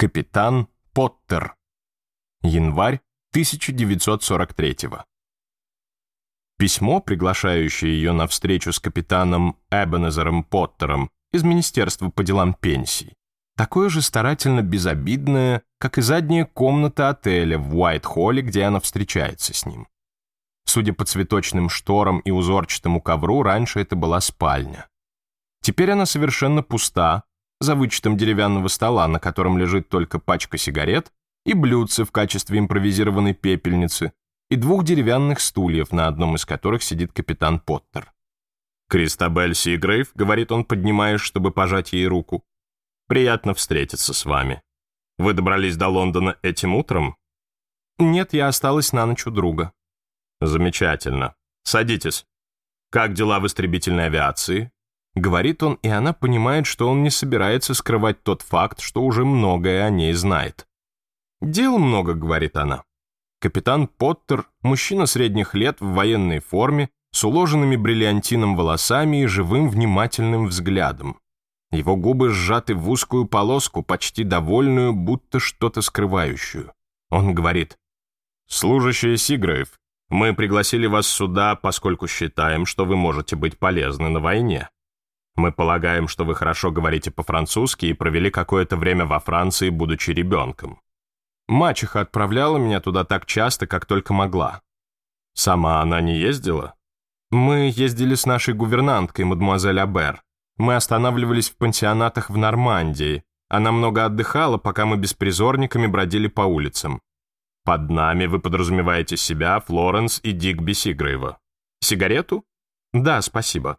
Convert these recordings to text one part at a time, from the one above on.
Капитан Поттер. Январь 1943-го. Письмо, приглашающее ее на встречу с капитаном Эбенезером Поттером из Министерства по делам пенсий, такое же старательно безобидное, как и задняя комната отеля в Уайт-Холле, где она встречается с ним. Судя по цветочным шторам и узорчатому ковру, раньше это была спальня. Теперь она совершенно пуста, за вычетом деревянного стола, на котором лежит только пачка сигарет, и блюдце в качестве импровизированной пепельницы, и двух деревянных стульев, на одном из которых сидит капитан Поттер. «Кристабель Сигрейв», — говорит он, поднимаясь, чтобы пожать ей руку, — «приятно встретиться с вами. Вы добрались до Лондона этим утром?» «Нет, я осталась на ночь у друга». «Замечательно. Садитесь. Как дела в истребительной авиации?» Говорит он, и она понимает, что он не собирается скрывать тот факт, что уже многое о ней знает. «Дел много», — говорит она. Капитан Поттер, мужчина средних лет в военной форме, с уложенными бриллиантином волосами и живым внимательным взглядом. Его губы сжаты в узкую полоску, почти довольную, будто что-то скрывающую. Он говорит, «Служащие Сиграев, мы пригласили вас сюда, поскольку считаем, что вы можете быть полезны на войне. Мы полагаем, что вы хорошо говорите по-французски и провели какое-то время во Франции, будучи ребенком. Мачеха отправляла меня туда так часто, как только могла. Сама она не ездила? Мы ездили с нашей гувернанткой, мадемуазель Абер. Мы останавливались в пансионатах в Нормандии. Она много отдыхала, пока мы беспризорниками бродили по улицам. Под нами вы подразумеваете себя, Флоренс и Дик Сигрейва. Сигарету? Да, спасибо.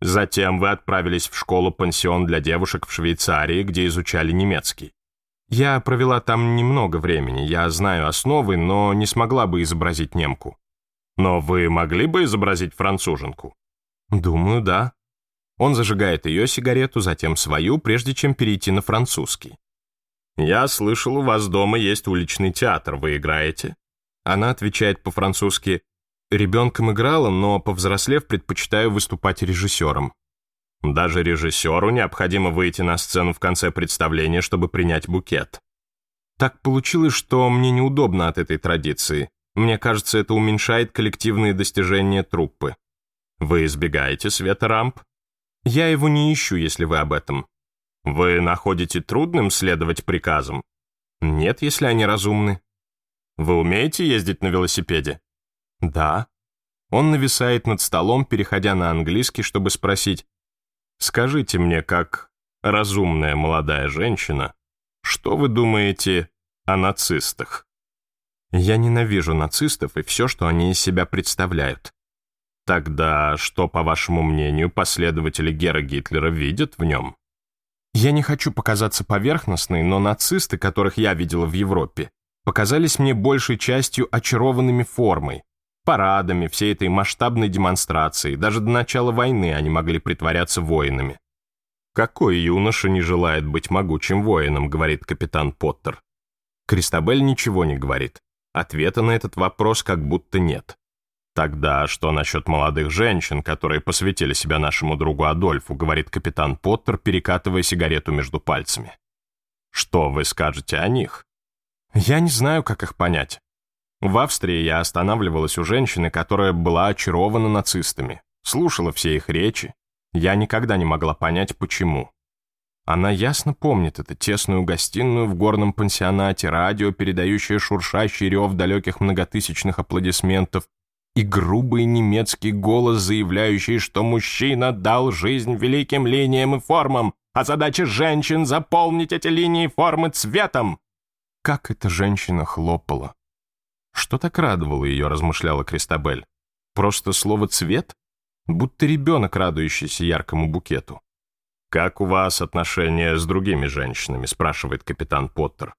Затем вы отправились в школу-пансион для девушек в Швейцарии, где изучали немецкий. Я провела там немного времени, я знаю основы, но не смогла бы изобразить немку. Но вы могли бы изобразить француженку? Думаю, да. Он зажигает ее сигарету, затем свою, прежде чем перейти на французский. «Я слышал, у вас дома есть уличный театр, вы играете?» Она отвечает по-французски Ребенком играла, но, повзрослев, предпочитаю выступать режиссером. Даже режиссеру необходимо выйти на сцену в конце представления, чтобы принять букет. Так получилось, что мне неудобно от этой традиции. Мне кажется, это уменьшает коллективные достижения труппы. Вы избегаете света рамп? Я его не ищу, если вы об этом. Вы находите трудным следовать приказам? Нет, если они разумны. Вы умеете ездить на велосипеде? «Да». Он нависает над столом, переходя на английский, чтобы спросить, «Скажите мне, как разумная молодая женщина, что вы думаете о нацистах?» «Я ненавижу нацистов и все, что они из себя представляют». «Тогда что, по вашему мнению, последователи Гера Гитлера видят в нем?» Я не хочу показаться поверхностной, но нацисты, которых я видела в Европе, показались мне большей частью очарованными формой, парадами, всей этой масштабной демонстрацией. Даже до начала войны они могли притворяться воинами. «Какой юноша не желает быть могучим воином?» — говорит капитан Поттер. Кристабель ничего не говорит. Ответа на этот вопрос как будто нет. «Тогда что насчет молодых женщин, которые посвятили себя нашему другу Адольфу?» — говорит капитан Поттер, перекатывая сигарету между пальцами. «Что вы скажете о них?» «Я не знаю, как их понять. В Австрии я останавливалась у женщины, которая была очарована нацистами, слушала все их речи. Я никогда не могла понять, почему. Она ясно помнит эту тесную гостиную в горном пансионате, радио, передающее шуршащий рев далеких многотысячных аплодисментов, и грубый немецкий голос, заявляющий, что мужчина дал жизнь великим линиям и формам, а задача женщин — заполнить эти линии формы цветом. Как эта женщина хлопала, что так радовало ее, размышляла Кристабель. Просто слово «цвет»? Будто ребенок, радующийся яркому букету. «Как у вас отношения с другими женщинами?» спрашивает капитан Поттер.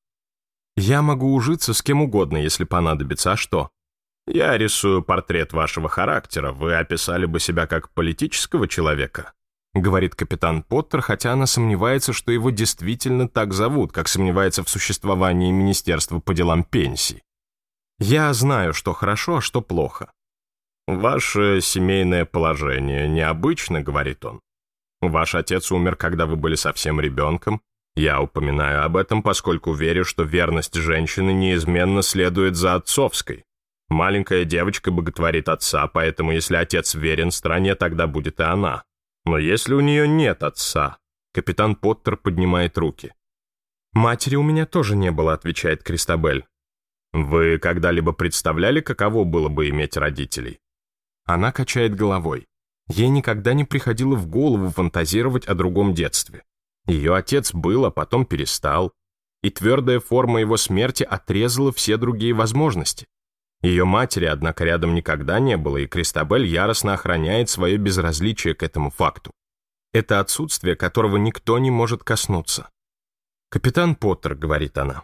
«Я могу ужиться с кем угодно, если понадобится, а что?» «Я рисую портрет вашего характера. Вы описали бы себя как политического человека», говорит капитан Поттер, хотя она сомневается, что его действительно так зовут, как сомневается в существовании Министерства по делам пенсий. Я знаю, что хорошо, а что плохо. Ваше семейное положение необычно, говорит он. Ваш отец умер, когда вы были совсем ребенком. Я упоминаю об этом, поскольку верю, что верность женщины неизменно следует за отцовской. Маленькая девочка боготворит отца, поэтому если отец верен стране, тогда будет и она. Но если у нее нет отца, капитан Поттер поднимает руки. «Матери у меня тоже не было», — отвечает Кристабель. Вы когда-либо представляли, каково было бы иметь родителей? Она качает головой. Ей никогда не приходило в голову фантазировать о другом детстве. Ее отец был, а потом перестал. И твердая форма его смерти отрезала все другие возможности. Ее матери, однако, рядом никогда не было, и Кристабель яростно охраняет свое безразличие к этому факту. Это отсутствие, которого никто не может коснуться. «Капитан Поттер», — говорит она,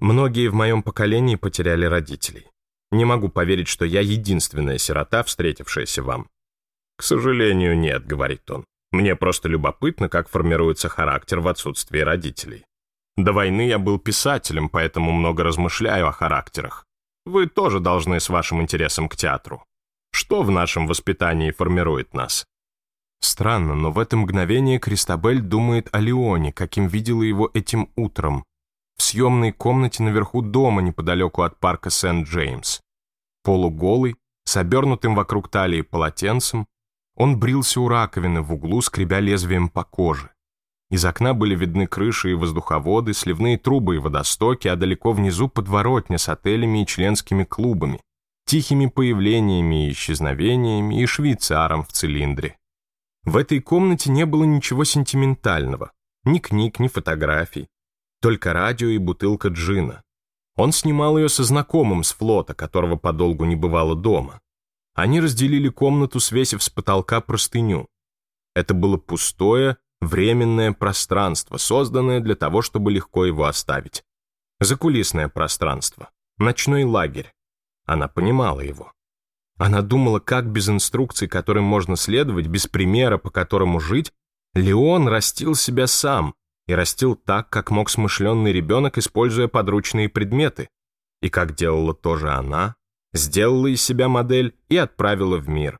Многие в моем поколении потеряли родителей. Не могу поверить, что я единственная сирота, встретившаяся вам. К сожалению, нет, говорит он. Мне просто любопытно, как формируется характер в отсутствии родителей. До войны я был писателем, поэтому много размышляю о характерах. Вы тоже должны с вашим интересом к театру. Что в нашем воспитании формирует нас? Странно, но в это мгновение Кристабель думает о Леоне, каким видела его этим утром, в съемной комнате наверху дома неподалеку от парка Сент-Джеймс. Полуголый, с обернутым вокруг талии полотенцем, он брился у раковины в углу, скребя лезвием по коже. Из окна были видны крыши и воздуховоды, сливные трубы и водостоки, а далеко внизу подворотня с отелями и членскими клубами, тихими появлениями и исчезновениями и швейцаром в цилиндре. В этой комнате не было ничего сентиментального, ни книг, ни фотографий, только радио и бутылка джина. Он снимал ее со знакомым с флота, которого подолгу не бывало дома. Они разделили комнату, свесив с потолка простыню. Это было пустое, временное пространство, созданное для того, чтобы легко его оставить. Закулисное пространство. Ночной лагерь. Она понимала его. Она думала, как без инструкций, которым можно следовать, без примера, по которому жить, Леон растил себя сам, и растил так, как мог смышленный ребенок, используя подручные предметы. И как делала тоже она, сделала из себя модель и отправила в мир.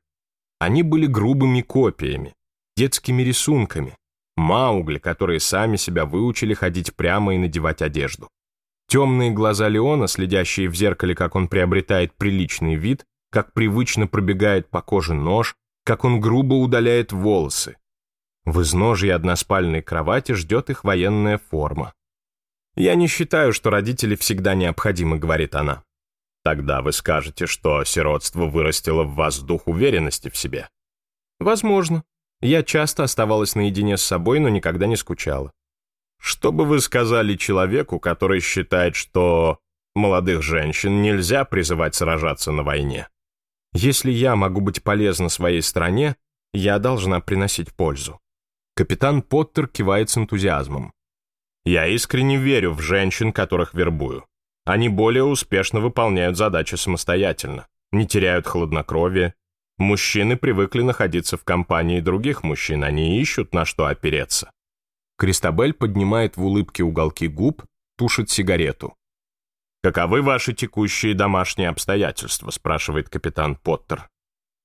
Они были грубыми копиями, детскими рисунками, маугли, которые сами себя выучили ходить прямо и надевать одежду. Темные глаза Леона, следящие в зеркале, как он приобретает приличный вид, как привычно пробегает по коже нож, как он грубо удаляет волосы, в изножье односпальной кровати ждет их военная форма. «Я не считаю, что родители всегда необходимы», — говорит она. Тогда вы скажете, что сиротство вырастило в вас дух уверенности в себе. Возможно. Я часто оставалась наедине с собой, но никогда не скучала. Что бы вы сказали человеку, который считает, что молодых женщин нельзя призывать сражаться на войне? Если я могу быть полезна своей стране, я должна приносить пользу. Капитан Поттер кивает с энтузиазмом. «Я искренне верю в женщин, которых вербую. Они более успешно выполняют задачи самостоятельно, не теряют хладнокровие. Мужчины привыкли находиться в компании других мужчин, они ищут на что опереться». Кристабель поднимает в улыбке уголки губ, тушит сигарету. «Каковы ваши текущие домашние обстоятельства?» – спрашивает капитан Поттер.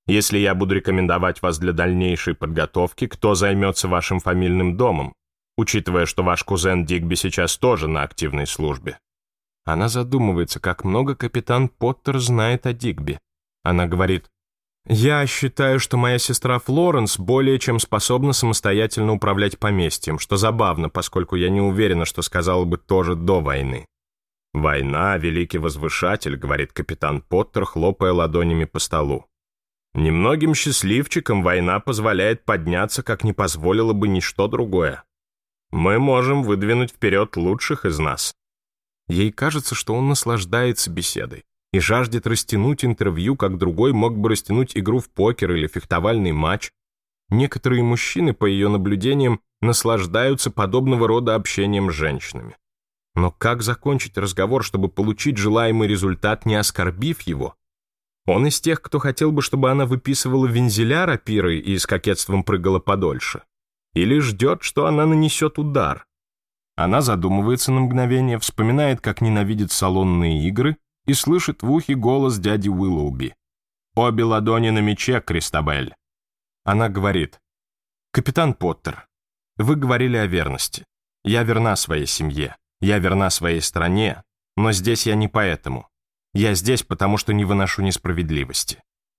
Если я буду рекомендовать вас для дальнейшей подготовки, кто займется вашим фамильным домом, учитывая, что ваш кузен Дигби сейчас тоже на активной службе?» Она задумывается, как много капитан Поттер знает о Дигби. Она говорит, «Я считаю, что моя сестра Флоренс более чем способна самостоятельно управлять поместьем, что забавно, поскольку я не уверена, что сказала бы тоже до войны». «Война, великий возвышатель», — говорит капитан Поттер, хлопая ладонями по столу. Немногим счастливчикам война позволяет подняться, как не позволило бы ничто другое. Мы можем выдвинуть вперед лучших из нас. Ей кажется, что он наслаждается беседой и жаждет растянуть интервью, как другой мог бы растянуть игру в покер или фехтовальный матч. Некоторые мужчины, по ее наблюдениям, наслаждаются подобного рода общением с женщинами. Но как закончить разговор, чтобы получить желаемый результат, не оскорбив его? Он из тех, кто хотел бы, чтобы она выписывала вензеля рапиры и с кокетством прыгала подольше. Или ждет, что она нанесет удар. Она задумывается на мгновение, вспоминает, как ненавидит салонные игры и слышит в ухе голос дяди Уиллоуби. «Обе ладони на мече, Кристабель!» Она говорит. «Капитан Поттер, вы говорили о верности. Я верна своей семье, я верна своей стране, но здесь я не поэтому. Я здесь, потому что не выношу несправедливости.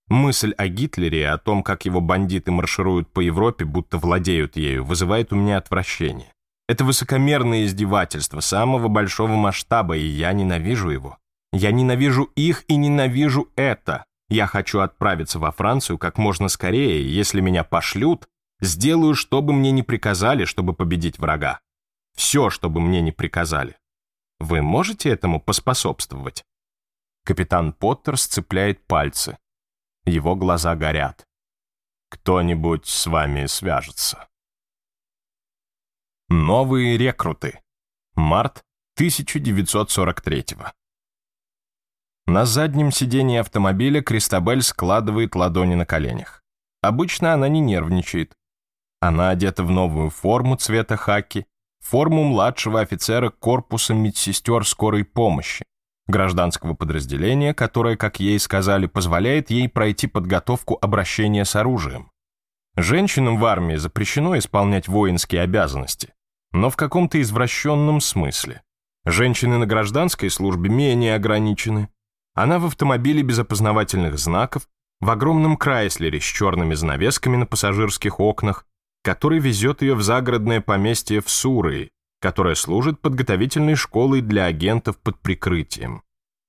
Мысль о Гитлере и о том, как его бандиты маршируют по Европе, будто владеют ею, вызывает у меня отвращение. Это высокомерное издевательство самого большого масштаба, и я ненавижу его. Я ненавижу их и ненавижу это. Я хочу отправиться во Францию как можно скорее, если меня пошлют, сделаю, чтобы мне не приказали, чтобы победить врага. Все, чтобы мне не приказали. Вы можете этому поспособствовать? Капитан Поттер сцепляет пальцы. Его глаза горят. «Кто-нибудь с вами свяжется». Новые рекруты. Март 1943 -го. На заднем сидении автомобиля Кристабель складывает ладони на коленях. Обычно она не нервничает. Она одета в новую форму цвета хаки, форму младшего офицера корпуса медсестер скорой помощи, гражданского подразделения, которое, как ей сказали, позволяет ей пройти подготовку обращения с оружием. Женщинам в армии запрещено исполнять воинские обязанности, но в каком-то извращенном смысле. Женщины на гражданской службе менее ограничены. Она в автомобиле без опознавательных знаков, в огромном Крайслере с черными занавесками на пассажирских окнах, который везет ее в загородное поместье в Суры, которая служит подготовительной школой для агентов под прикрытием.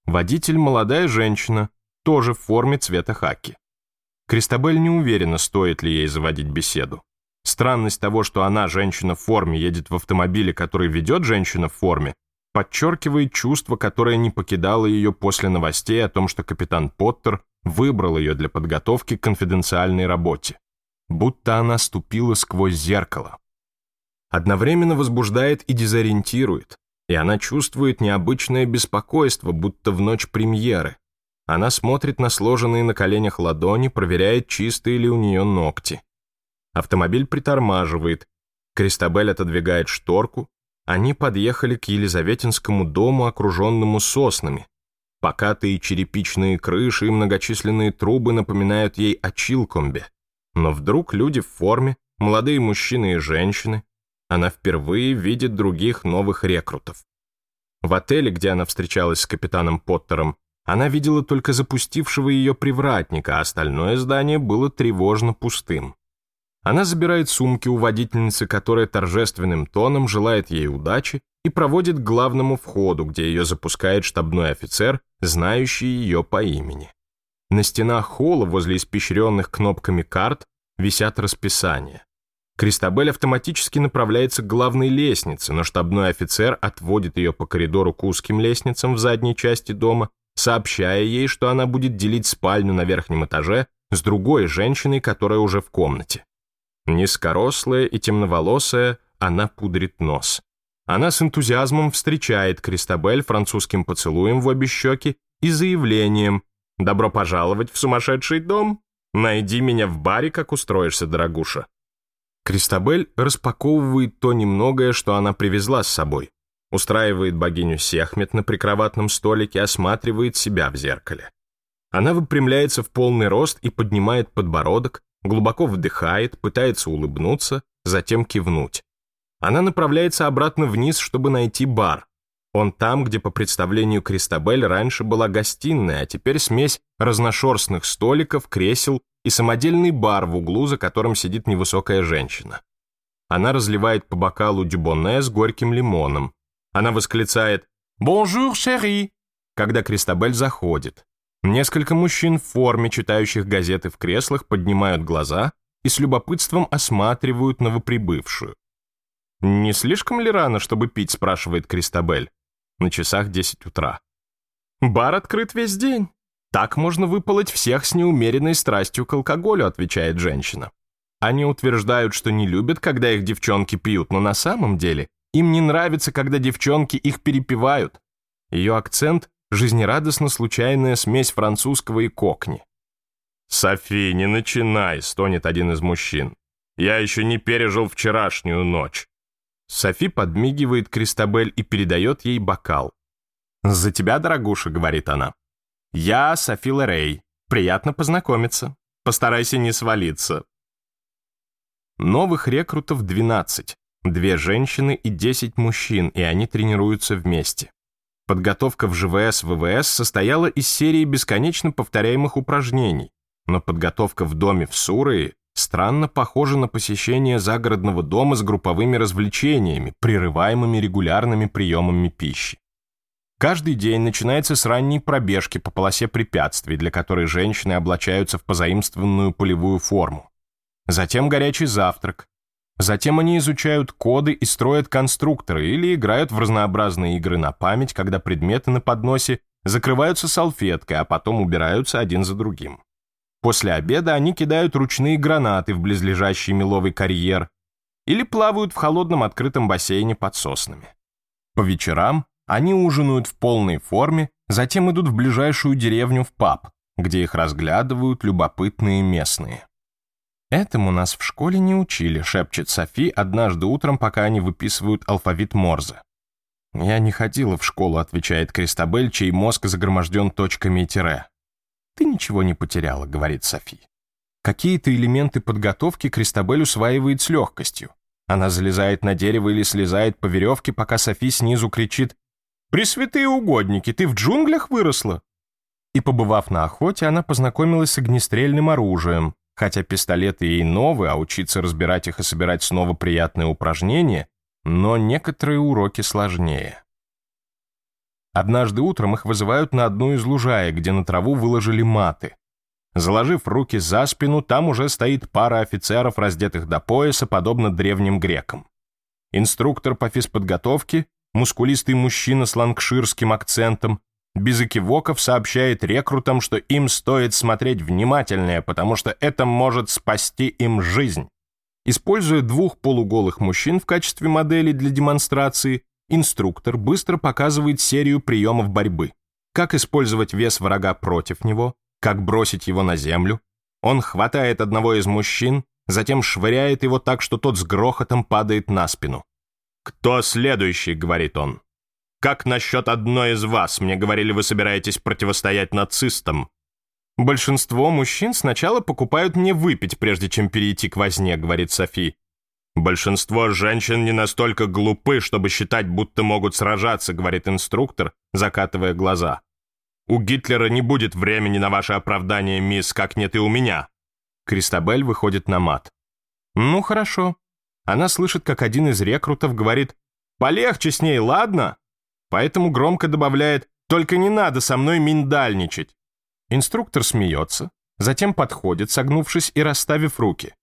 Водитель – молодая женщина, тоже в форме цвета хаки. Кристабель не уверена, стоит ли ей заводить беседу. Странность того, что она, женщина в форме, едет в автомобиле, который ведет женщина в форме, подчеркивает чувство, которое не покидало ее после новостей о том, что капитан Поттер выбрал ее для подготовки к конфиденциальной работе. Будто она ступила сквозь зеркало одновременно возбуждает и дезориентирует, и она чувствует необычное беспокойство, будто в ночь премьеры. Она смотрит на сложенные на коленях ладони, проверяет, чистые ли у нее ногти. Автомобиль притормаживает, Кристабель отодвигает шторку, они подъехали к Елизаветинскому дому, окруженному соснами. Покатые черепичные крыши и многочисленные трубы напоминают ей о Чилкомбе. Но вдруг люди в форме, молодые мужчины и женщины, она впервые видит других новых рекрутов. В отеле, где она встречалась с капитаном Поттером, она видела только запустившего ее привратника, а остальное здание было тревожно пустым. Она забирает сумки у водительницы, которая торжественным тоном желает ей удачи и проводит к главному входу, где ее запускает штабной офицер, знающий ее по имени. На стенах холла возле испещренных кнопками карт висят расписания. Кристабель автоматически направляется к главной лестнице, но штабной офицер отводит ее по коридору к узким лестницам в задней части дома, сообщая ей, что она будет делить спальню на верхнем этаже с другой женщиной, которая уже в комнате. Низкорослая и темноволосая, она пудрит нос. Она с энтузиазмом встречает Кристабель французским поцелуем в обе щеки и заявлением «Добро пожаловать в сумасшедший дом! Найди меня в баре, как устроишься, дорогуша!» Кристабель распаковывает то немногое, что она привезла с собой. Устраивает богиню Сехмет на прикроватном столике, осматривает себя в зеркале. Она выпрямляется в полный рост и поднимает подбородок, глубоко вдыхает, пытается улыбнуться, затем кивнуть. Она направляется обратно вниз, чтобы найти бар. Он там, где по представлению Кристабель раньше была гостиная, а теперь смесь разношерстных столиков, кресел и самодельный бар в углу, за которым сидит невысокая женщина. Она разливает по бокалу дюбонне с горьким лимоном. Она восклицает «Bonjour, chérie!», когда Кристабель заходит. Несколько мужчин в форме, читающих газеты в креслах, поднимают глаза и с любопытством осматривают новоприбывшую. «Не слишком ли рано, чтобы пить?» – спрашивает Кристабель. На часах 10 утра. «Бар открыт весь день», так можно выпалоть всех с неумеренной страстью к алкоголю, отвечает женщина. Они утверждают, что не любят, когда их девчонки пьют, но на самом деле им не нравится, когда девчонки их перепивают. Ее акцент – жизнерадостно-случайная смесь французского и кокни. «Софи, не начинай», – стонет один из мужчин. «Я еще не пережил вчерашнюю ночь». Софи подмигивает Кристабель и передает ей бокал. «За тебя, дорогуша», — говорит она. «Я Софила Рэй. Приятно познакомиться. Постарайся не свалиться». Новых рекрутов 12. Две женщины и 10 мужчин, и они тренируются вместе. Подготовка в ЖВС-ВВС состояла из серии бесконечно повторяемых упражнений, но подготовка в доме в Сурые странно похожа на посещение загородного дома с групповыми развлечениями, прерываемыми регулярными приемами пищи. Каждый день начинается с ранней пробежки по полосе препятствий, для которой женщины облачаются в позаимствованную полевую форму. Затем горячий завтрак. Затем они изучают коды и строят конструкторы или играют в разнообразные игры на память, когда предметы на подносе закрываются салфеткой, а потом убираются один за другим. После обеда они кидают ручные гранаты в близлежащий меловый карьер или плавают в холодном открытом бассейне под соснами. По вечерам они ужинают в полной форме, затем идут в ближайшую деревню в паб, где их разглядывают любопытные местные. «Этому нас в школе не учили», — шепчет Софи однажды утром, пока они выписывают алфавит Морзе. «Я не ходила в школу», — отвечает Кристабель, чей мозг загроможден точками и тире. «Ты ничего не потеряла», — говорит Софи. Какие-то элементы подготовки Кристабель усваивает с легкостью. Она залезает на дерево или слезает по веревке, пока Софи снизу кричит Пресвятые угодники, ты в джунглях выросла?» И, побывав на охоте, она познакомилась с огнестрельным оружием. Хотя пистолеты ей новые, а учиться разбирать их и собирать снова приятные упражнения, но некоторые уроки сложнее. Однажды утром их вызывают на одну из лужаек, где на траву выложили маты. Заложив руки за спину, там уже стоит пара офицеров, раздетых до пояса, подобно древним грекам. Инструктор по физподготовке мускулистый мужчина с лангширским акцентом, без экивоков сообщает рекрутам, что им стоит смотреть внимательнее, потому что это может спасти им жизнь. Используя двух полуголых мужчин в качестве моделей для демонстрации, инструктор быстро показывает серию приемов борьбы. Как использовать вес врага против него, как бросить его на землю. Он хватает одного из мужчин, затем швыряет его так, что тот с грохотом падает на спину. «Кто следующий?» — говорит он. «Как насчет одной из вас? Мне говорили, вы собираетесь противостоять нацистам». «Большинство мужчин сначала покупают мне выпить, прежде чем перейти к возне», — говорит Софи. «Большинство женщин не настолько глупы, чтобы считать, будто могут сражаться», — говорит инструктор, закатывая глаза. «У Гитлера не будет времени на ваше оправдание, мисс, как нет и у меня». Кристабель выходит на мат. «Ну, хорошо. Она слышит, как один из рекрутов говорит «Полегче с ней, ладно?» Поэтому громко добавляет «Только не надо со мной миндальничать». Инструктор смеется, затем подходит, согнувшись и расставив руки.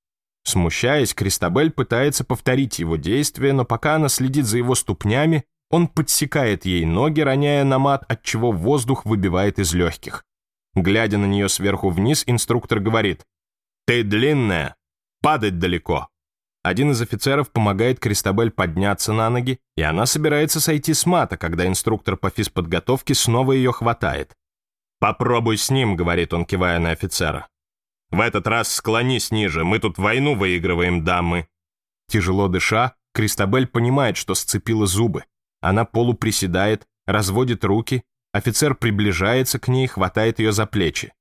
Смущаясь, Кристабель пытается повторить его действие, но пока она следит за его ступнями, он подсекает ей ноги, роняя на мат, отчего воздух выбивает из легких. Глядя на нее сверху вниз, инструктор говорит «Ты длинная, падать далеко». Один из офицеров помогает Кристабель подняться на ноги, и она собирается сойти с мата, когда инструктор по физподготовке снова ее хватает. «Попробуй с ним», — говорит он, кивая на офицера. «В этот раз склонись ниже, мы тут войну выигрываем, дамы». Тяжело дыша, Кристабель понимает, что сцепила зубы. Она полуприседает, разводит руки, офицер приближается к ней, хватает ее за плечи.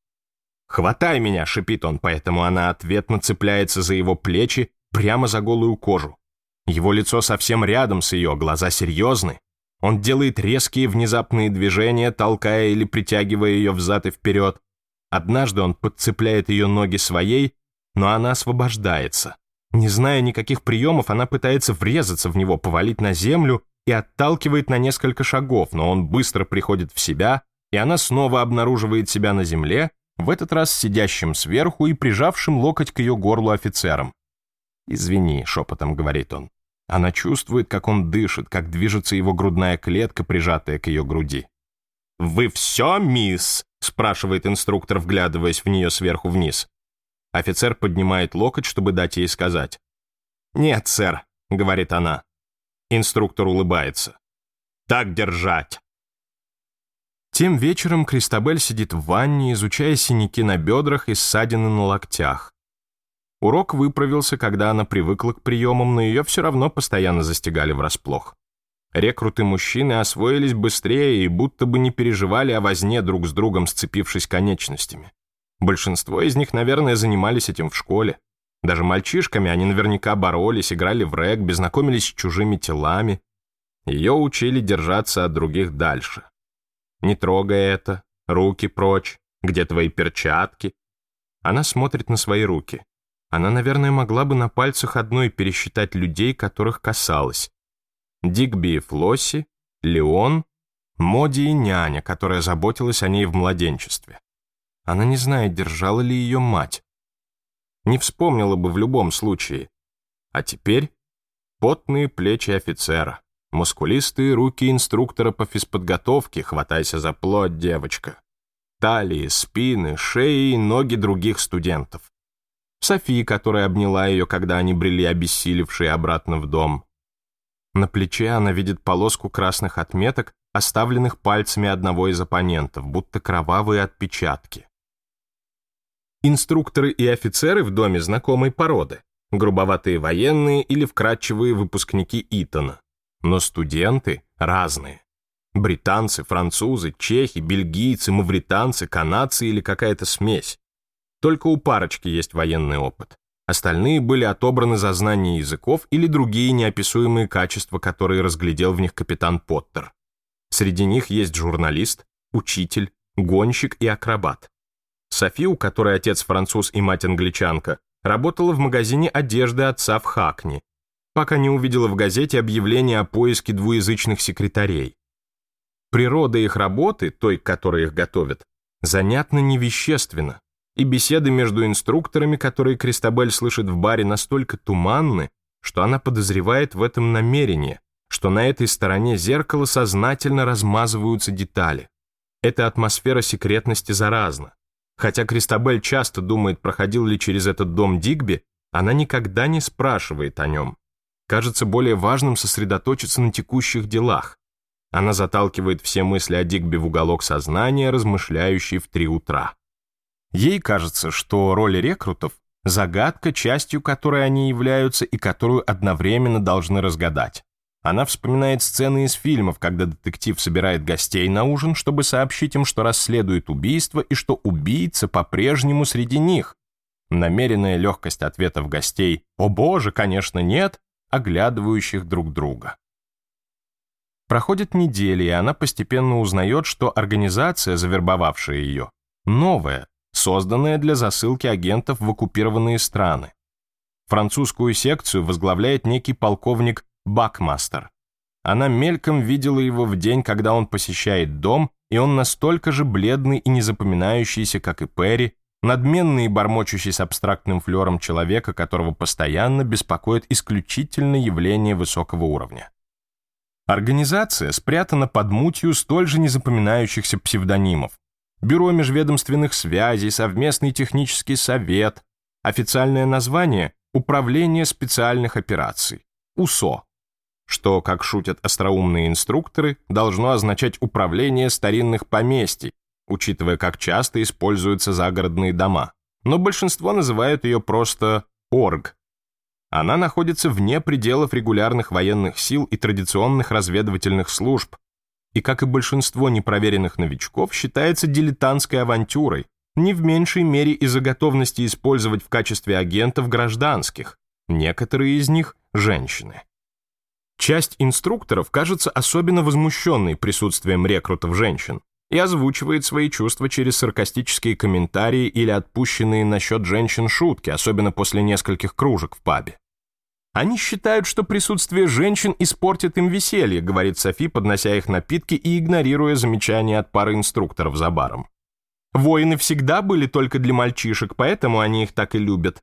«Хватай меня!» — шипит он, поэтому она ответно цепляется за его плечи, прямо за голую кожу. Его лицо совсем рядом с ее, глаза серьезны. Он делает резкие внезапные движения, толкая или притягивая ее взад и вперед. Однажды он подцепляет ее ноги своей, но она освобождается. Не зная никаких приемов, она пытается врезаться в него, повалить на землю и отталкивает на несколько шагов, но он быстро приходит в себя, и она снова обнаруживает себя на земле, в этот раз сидящим сверху и прижавшим локоть к ее горлу офицером. «Извини», — шепотом говорит он. Она чувствует, как он дышит, как движется его грудная клетка, прижатая к ее груди. «Вы все, мисс?» — спрашивает инструктор, вглядываясь в нее сверху вниз. Офицер поднимает локоть, чтобы дать ей сказать. «Нет, сэр», — говорит она. Инструктор улыбается. «Так держать!» Тем вечером Кристабель сидит в ванне, изучая синяки на бедрах и ссадины на локтях. Урок выправился, когда она привыкла к приемам, но ее все равно постоянно застигали врасплох. Рекруты мужчины освоились быстрее и будто бы не переживали о возне друг с другом, сцепившись конечностями. Большинство из них, наверное, занимались этим в школе. Даже мальчишками они наверняка боролись, играли в регби, знакомились с чужими телами. Ее учили держаться от других дальше. Не трогай это, руки прочь, где твои перчатки? Она смотрит на свои руки. Она, наверное, могла бы на пальцах одной пересчитать людей, которых касалась. Дигби и Флосси, Леон, Моди и няня, которая заботилась о ней в младенчестве. Она не знает, держала ли ее мать. Не вспомнила бы в любом случае. А теперь потные плечи офицера, мускулистые руки инструктора по физподготовке, хватайся за плоть, девочка, талии, спины, шеи и ноги других студентов. Софии, которая обняла ее, когда они брели обессилевшие обратно в дом. На плече она видит полоску красных отметок, оставленных пальцами одного из оппонентов, будто кровавые отпечатки. Инструкторы и офицеры в доме знакомой породы, грубоватые военные или вкрадчивые выпускники Итона. Но студенты разные. Британцы, французы, чехи, бельгийцы, мавританцы, канадцы или какая-то смесь. Только у парочки есть военный опыт. Остальные были отобраны за знание языков или другие неописуемые качества, которые разглядел в них капитан Поттер. Среди них есть журналист, учитель, гонщик и акробат. Софи, у которой отец француз и мать англичанка, работала в магазине одежды отца в Хакни, пока не увидела в газете объявление о поиске двуязычных секретарей. Природа их работы, той, к которой их готовят, занятно невещественна и беседы между инструкторами, которые Кристабель слышит в баре, настолько туманны, что она подозревает в этом намерение, что на этой стороне зеркала сознательно размазываются детали. Эта атмосфера секретности заразна. Хотя Кристабель часто думает, проходил ли через этот дом Дигби, она никогда не спрашивает о нем. Кажется более важным сосредоточиться на текущих делах. Она заталкивает все мысли о Дигби в уголок сознания, размышляющий в три утра. Ей кажется, что роль рекрутов – загадка, частью которой они являются и которую одновременно должны разгадать. Она вспоминает сцены из фильмов, когда детектив собирает гостей на ужин, чтобы сообщить им, что расследует убийство и что убийца по-прежнему среди них. Намеренная легкость ответов гостей «О боже, конечно, нет», оглядывающих друг друга. Проходят недели, и она постепенно узнает, что организация, завербовавшая ее, новая, созданная для засылки агентов в оккупированные страны. Французскую секцию возглавляет некий полковник Бакмастер. Она мельком видела его в день, когда он посещает дом, и он настолько же бледный и незапоминающийся, как и Перри, надменный и бормочущий с абстрактным флером человека, которого постоянно беспокоит исключительно явление высокого уровня. Организация спрятана под мутью столь же незапоминающихся псевдонимов, Бюро межведомственных связей, Совместный технический совет, официальное название – Управление специальных операций, УСО, что, как шутят остроумные инструкторы, должно означать управление старинных поместий, учитывая, как часто используются загородные дома. Но большинство называют ее просто «орг». Она находится вне пределов регулярных военных сил и традиционных разведывательных служб, и, как и большинство непроверенных новичков, считается дилетантской авантюрой, не в меньшей мере из-за готовности использовать в качестве агентов гражданских, некоторые из них – женщины. Часть инструкторов кажется особенно возмущенной присутствием рекрутов женщин и озвучивает свои чувства через саркастические комментарии или отпущенные насчет женщин шутки, особенно после нескольких кружек в пабе. Они считают, что присутствие женщин испортит им веселье, говорит Софи, поднося их напитки и игнорируя замечания от пары инструкторов за баром. Воины всегда были только для мальчишек, поэтому они их так и любят.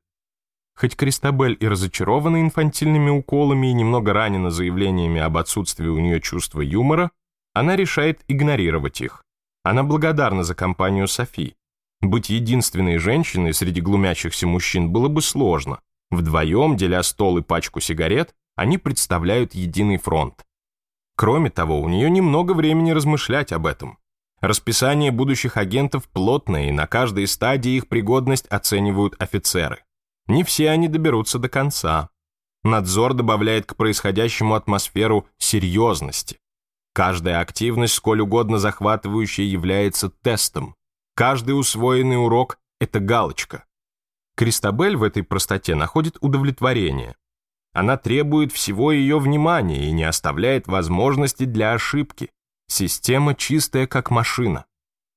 Хоть Кристабель и разочарована инфантильными уколами и немного ранена заявлениями об отсутствии у нее чувства юмора, она решает игнорировать их. Она благодарна за компанию Софи. Быть единственной женщиной среди глумящихся мужчин было бы сложно, Вдвоем, деля стол и пачку сигарет, они представляют единый фронт. Кроме того, у нее немного времени размышлять об этом. Расписание будущих агентов плотное, и на каждой стадии их пригодность оценивают офицеры. Не все они доберутся до конца. Надзор добавляет к происходящему атмосферу серьезности. Каждая активность, сколь угодно захватывающая, является тестом. Каждый усвоенный урок – это галочка. Кристабель в этой простоте находит удовлетворение. Она требует всего ее внимания и не оставляет возможности для ошибки. Система чистая, как машина.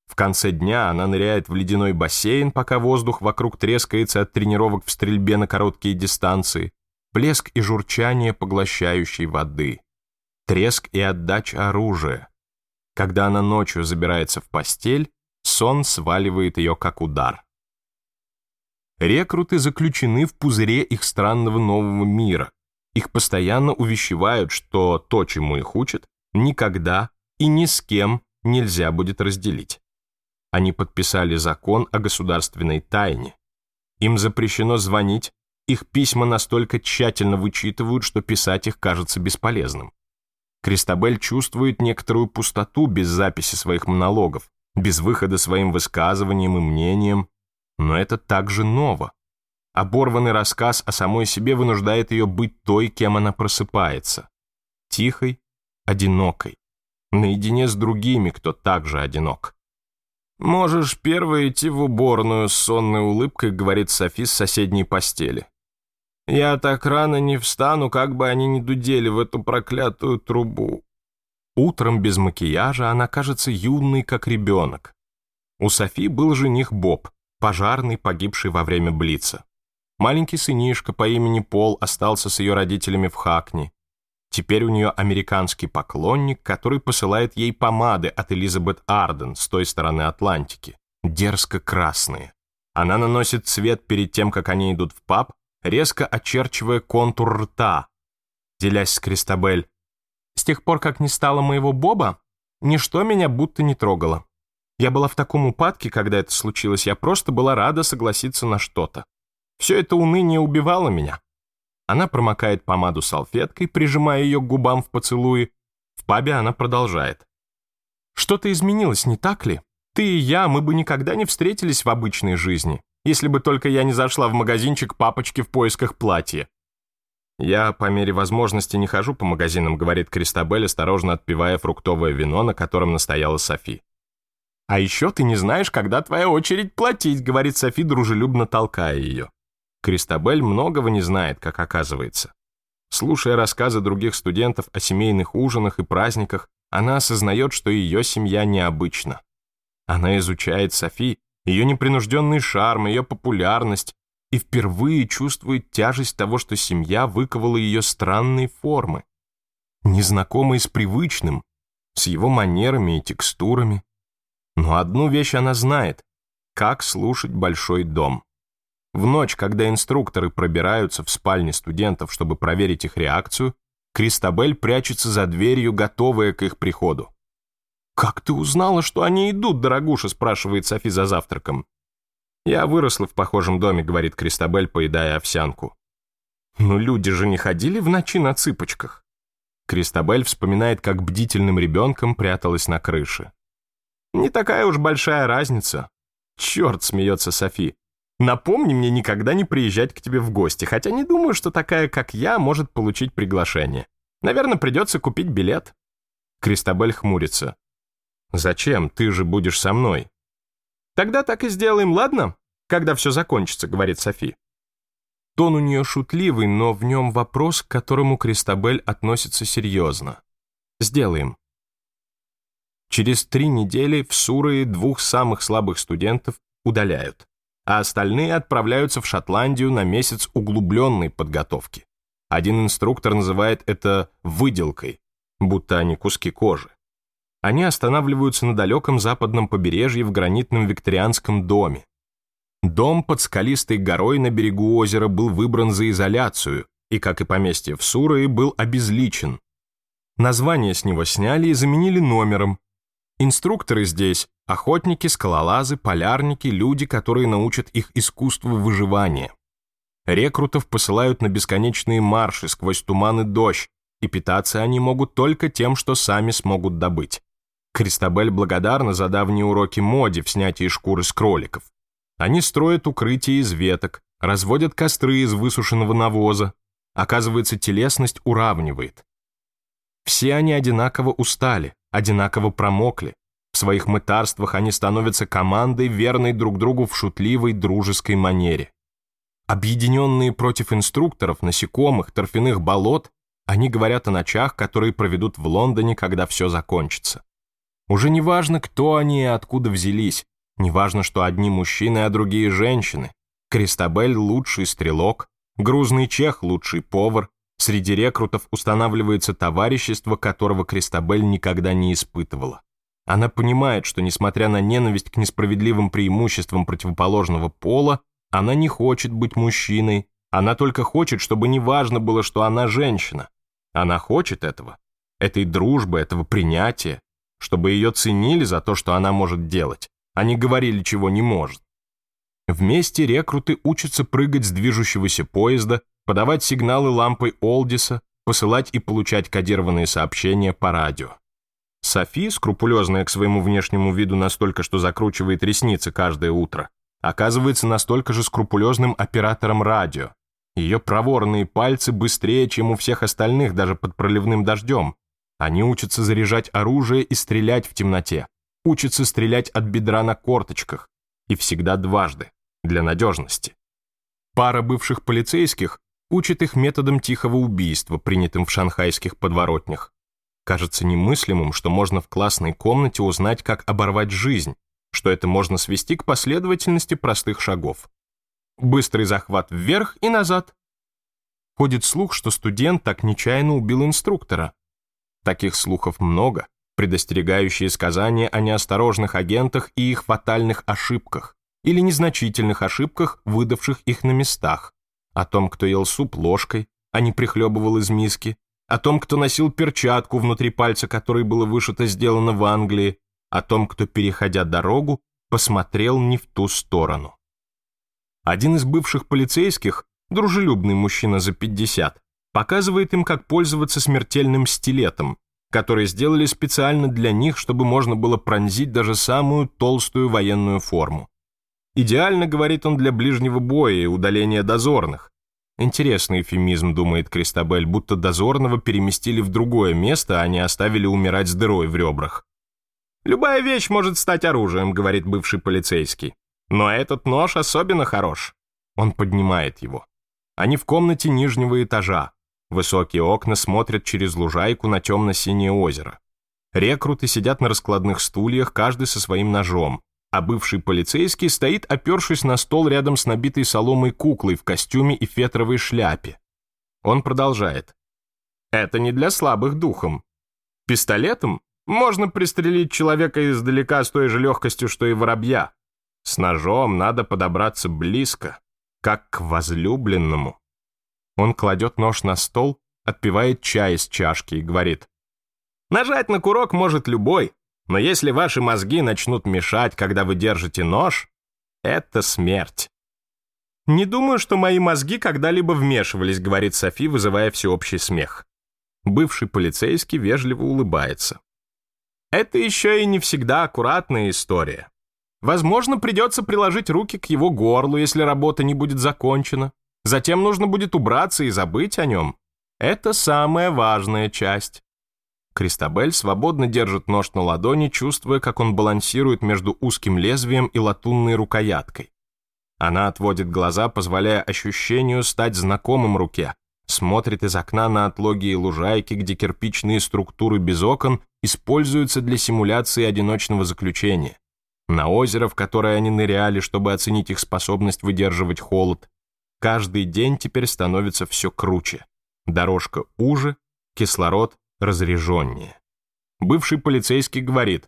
В конце дня она ныряет в ледяной бассейн, пока воздух вокруг трескается от тренировок в стрельбе на короткие дистанции, блеск и журчание поглощающей воды, треск и отдача оружия. Когда она ночью забирается в постель, сон сваливает ее как удар. Рекруты заключены в пузыре их странного нового мира. Их постоянно увещевают, что то, чему их учат, никогда и ни с кем нельзя будет разделить. Они подписали закон о государственной тайне. Им запрещено звонить, их письма настолько тщательно вычитывают, что писать их кажется бесполезным. Кристабель чувствует некоторую пустоту без записи своих монологов, без выхода своим высказыванием и мнением, но это также ново. Оборванный рассказ о самой себе вынуждает ее быть той, кем она просыпается. Тихой, одинокой. Наедине с другими, кто также одинок. «Можешь первой идти в уборную», — с сонной улыбкой говорит Софи с соседней постели. «Я так рано не встану, как бы они ни дудели в эту проклятую трубу». Утром без макияжа она кажется юной, как ребенок. У Софи был жених Боб — пожарный, погибший во время Блица. Маленький сынишка по имени Пол остался с ее родителями в Хакни. Теперь у нее американский поклонник, который посылает ей помады от Элизабет Арден с той стороны Атлантики, дерзко-красные. Она наносит цвет перед тем, как они идут в паб, резко очерчивая контур рта. Делясь с Кристабель, «С тех пор, как не стало моего Боба, ничто меня будто не трогало. Я была в таком упадке, когда это случилось, я просто была рада согласиться на что-то. Все это уныние убивало меня. Она промокает помаду салфеткой, прижимая ее к губам в поцелуи. В пабе она продолжает. «Что-то изменилось, не так ли? Ты и я, мы бы никогда не встретились в обычной жизни, если бы только я не зашла в магазинчик папочки в поисках платья». «Я по мере возможности не хожу по магазинам», — говорит Кристабель, осторожно отпивая фруктовое вино, на котором настояла Софи. «А еще ты не знаешь, когда твоя очередь платить», — говорит Софи, дружелюбно толкая ее. Кристабель многого не знает, как оказывается. Слушая рассказы других студентов о семейных ужинах и праздниках, она осознает, что ее семья необычна. Она изучает Софи, ее непринужденный шарм, ее популярность, и впервые чувствует тяжесть того, что семья выковала ее странные формы, незнакомые с привычным, с его манерами и текстурами, но одну вещь она знает – как слушать большой дом. В ночь, когда инструкторы пробираются в спальни студентов, чтобы проверить их реакцию, Кристабель прячется за дверью, готовая к их приходу. «Как ты узнала, что они идут, дорогуша?» – спрашивает Софи за завтраком. «Я выросла в похожем доме», – говорит Кристабель, поедая овсянку. «Но люди же не ходили в ночи на цыпочках». Кристабель вспоминает, как бдительным ребенком пряталась на крыше. Не такая уж большая разница. Черт, смеется Софи. Напомни мне никогда не приезжать к тебе в гости, хотя не думаю, что такая, как я, может получить приглашение. Наверное, придется купить билет. Кристабель хмурится. «Зачем? Ты же будешь со мной». «Тогда так и сделаем, ладно? Когда все закончится», — говорит Софи. Тон у нее шутливый, но в нем вопрос, к которому Кристабель относится серьезно. «Сделаем», Через три недели в Суры двух самых слабых студентов удаляют, а остальные отправляются в Шотландию на месяц углубленной подготовки. Один инструктор называет это «выделкой», будто они куски кожи. Они останавливаются на далеком западном побережье в гранитном викторианском доме. Дом под скалистой горой на берегу озера был выбран за изоляцию и, как и поместье в Суры, был обезличен. Название с него сняли и заменили номером, Инструкторы здесь – охотники, скалолазы, полярники, люди, которые научат их искусству выживания. Рекрутов посылают на бесконечные марши сквозь туман и дождь, и питаться они могут только тем, что сами смогут добыть. Кристабель благодарна за давние уроки моде в снятии шкуры с кроликов. Они строят укрытие из веток, разводят костры из высушенного навоза. Оказывается, телесность уравнивает. Все они одинаково устали, одинаково промокли. В своих мытарствах они становятся командой, верной друг другу в шутливой, дружеской манере. Объединенные против инструкторов, насекомых, торфяных болот, они говорят о ночах, которые проведут в Лондоне, когда все закончится. Уже не важно, кто они и откуда взялись, не важно, что одни мужчины, а другие женщины. Кристабель – лучший стрелок, грузный чех – лучший повар, Среди рекрутов устанавливается товарищество, которого Кристабель никогда не испытывала. Она понимает, что, несмотря на ненависть к несправедливым преимуществам противоположного пола, она не хочет быть мужчиной, она только хочет, чтобы не важно было, что она женщина. Она хочет этого, этой дружбы, этого принятия, чтобы ее ценили за то, что она может делать, а не говорили, чего не может. Вместе рекруты учатся прыгать с движущегося поезда, подавать сигналы лампой Олдиса, посылать и получать кодированные сообщения по радио. Софи, скрупулезная к своему внешнему виду настолько, что закручивает ресницы каждое утро, оказывается настолько же скрупулезным оператором радио. Ее проворные пальцы быстрее, чем у всех остальных, даже под проливным дождем. Они учатся заряжать оружие и стрелять в темноте. Учатся стрелять от бедра на корточках. И всегда дважды, для надежности. Пара бывших полицейских, учит их методом тихого убийства, принятым в шанхайских подворотнях. Кажется немыслимым, что можно в классной комнате узнать, как оборвать жизнь, что это можно свести к последовательности простых шагов. Быстрый захват вверх и назад. Ходит слух, что студент так нечаянно убил инструктора. Таких слухов много, предостерегающие сказания о неосторожных агентах и их фатальных ошибках или незначительных ошибках, выдавших их на местах о том, кто ел суп ложкой, а не прихлебывал из миски, о том, кто носил перчатку внутри пальца, которой было вышито сделано в Англии, о том, кто, переходя дорогу, посмотрел не в ту сторону. Один из бывших полицейских, дружелюбный мужчина за 50, показывает им, как пользоваться смертельным стилетом, который сделали специально для них, чтобы можно было пронзить даже самую толстую военную форму. Идеально, говорит он, для ближнего боя и удаления дозорных. Интересный эфемизм, думает Кристабель, будто дозорного переместили в другое место, а не оставили умирать с дырой в ребрах. «Любая вещь может стать оружием», — говорит бывший полицейский. «Но этот нож особенно хорош». Он поднимает его. Они в комнате нижнего этажа. Высокие окна смотрят через лужайку на темно-синее озеро. Рекруты сидят на раскладных стульях, каждый со своим ножом а бывший полицейский стоит, опершись на стол рядом с набитой соломой куклой в костюме и фетровой шляпе. Он продолжает. «Это не для слабых духом. Пистолетом можно пристрелить человека издалека с той же легкостью, что и воробья. С ножом надо подобраться близко, как к возлюбленному». Он кладет нож на стол, отпивает чай из чашки и говорит. «Нажать на курок может любой, но если ваши мозги начнут мешать, когда вы держите нож, это смерть. «Не думаю, что мои мозги когда-либо вмешивались», — говорит Софи, вызывая всеобщий смех. Бывший полицейский вежливо улыбается. «Это еще и не всегда аккуратная история. Возможно, придется приложить руки к его горлу, если работа не будет закончена. Затем нужно будет убраться и забыть о нем. Это самая важная часть. Кристабель свободно держит нож на ладони, чувствуя, как он балансирует между узким лезвием и латунной рукояткой. Она отводит глаза, позволяя ощущению стать знакомым руке, смотрит из окна на отлогие лужайки, где кирпичные структуры без окон используются для симуляции одиночного заключения, на озеро, в которое они ныряли, чтобы оценить их способность выдерживать холод. Каждый день теперь становится все круче. Дорожка уже, кислород разряженнее. Бывший полицейский говорит,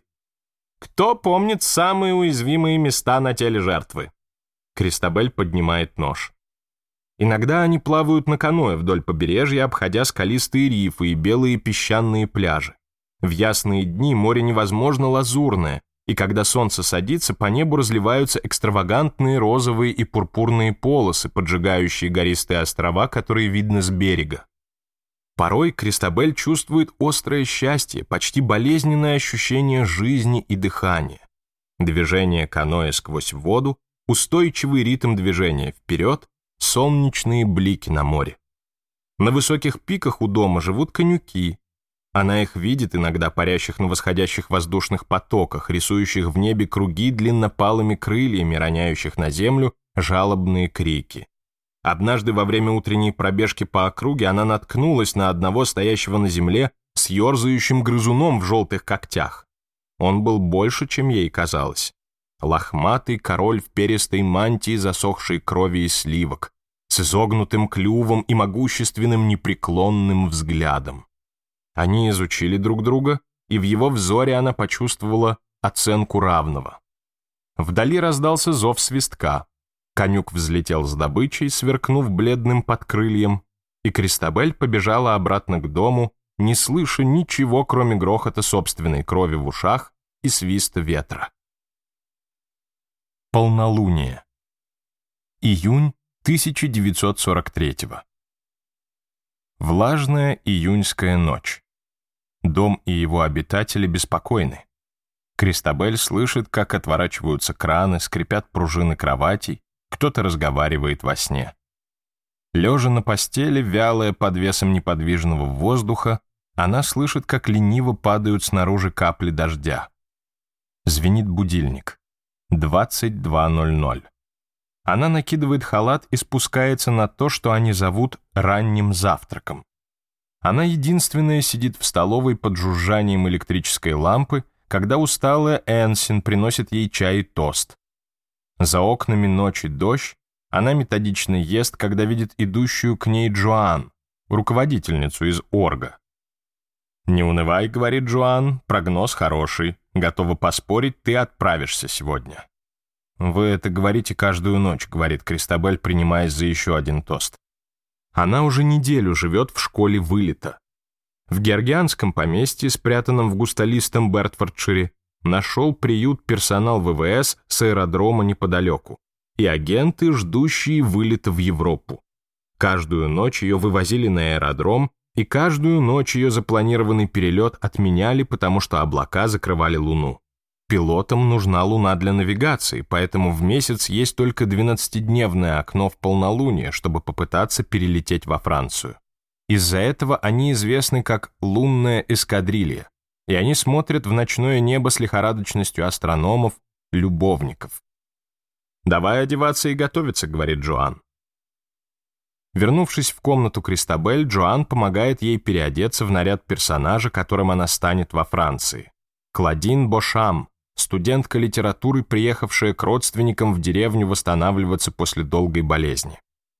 «Кто помнит самые уязвимые места на теле жертвы?» Кристабель поднимает нож. Иногда они плавают на каное вдоль побережья, обходя скалистые рифы и белые песчаные пляжи. В ясные дни море невозможно лазурное, и когда солнце садится, по небу разливаются экстравагантные розовые и пурпурные полосы, поджигающие гористые острова, которые видно с берега. Порой Кристабель чувствует острое счастье, почти болезненное ощущение жизни и дыхания. Движение каноэ сквозь воду, устойчивый ритм движения вперед, солнечные блики на море. На высоких пиках у дома живут конюки. Она их видит иногда парящих на восходящих воздушных потоках, рисующих в небе круги длиннопалыми крыльями, роняющих на землю жалобные крики. Однажды во время утренней пробежки по округе она наткнулась на одного стоящего на земле с ерзающим грызуном в желтых когтях. Он был больше, чем ей казалось. Лохматый король в перистой мантии засохшей крови и сливок, с изогнутым клювом и могущественным непреклонным взглядом. Они изучили друг друга, и в его взоре она почувствовала оценку равного. Вдали раздался зов свистка — Конюк взлетел с добычей, сверкнув бледным подкрыльем, и Кристабель побежала обратно к дому, не слыша ничего, кроме грохота собственной крови в ушах и свиста ветра. Полнолуние. Июнь 1943 -го. Влажная июньская ночь. Дом и его обитатели беспокойны. Кристабель слышит, как отворачиваются краны, скрипят пружины кроватей, кто-то разговаривает во сне. Лежа на постели, вялая под весом неподвижного воздуха, она слышит, как лениво падают снаружи капли дождя. Звенит будильник. 22.00. Она накидывает халат и спускается на то, что они зовут ранним завтраком. Она единственная сидит в столовой под жужжанием электрической лампы, когда усталая Энсин приносит ей чай и тост. За окнами ночи дождь, а она методично ест, когда видит идущую к ней Джоан, руководительницу из Орга. «Не унывай», — говорит Джоан, — «прогноз хороший. Готова поспорить, ты отправишься сегодня». «Вы это говорите каждую ночь», — говорит Кристабель, принимаясь за еще один тост. Она уже неделю живет в школе вылета. В георгианском поместье, спрятанном в густолистом Бертфордшире, нашел приют персонал ВВС с аэродрома неподалеку, и агенты, ждущие вылета в Европу. Каждую ночь ее вывозили на аэродром, и каждую ночь ее запланированный перелет отменяли, потому что облака закрывали Луну. Пилотам нужна Луна для навигации, поэтому в месяц есть только 12-дневное окно в полнолуние, чтобы попытаться перелететь во Францию. Из-за этого они известны как «лунная эскадрилья», и они смотрят в ночное небо с лихорадочностью астрономов, любовников. «Давай одеваться и готовиться», — говорит Джоан. Вернувшись в комнату Кристабель, Джоан помогает ей переодеться в наряд персонажа, которым она станет во Франции. Кладин Бошам, студентка литературы, приехавшая к родственникам в деревню восстанавливаться после долгой болезни.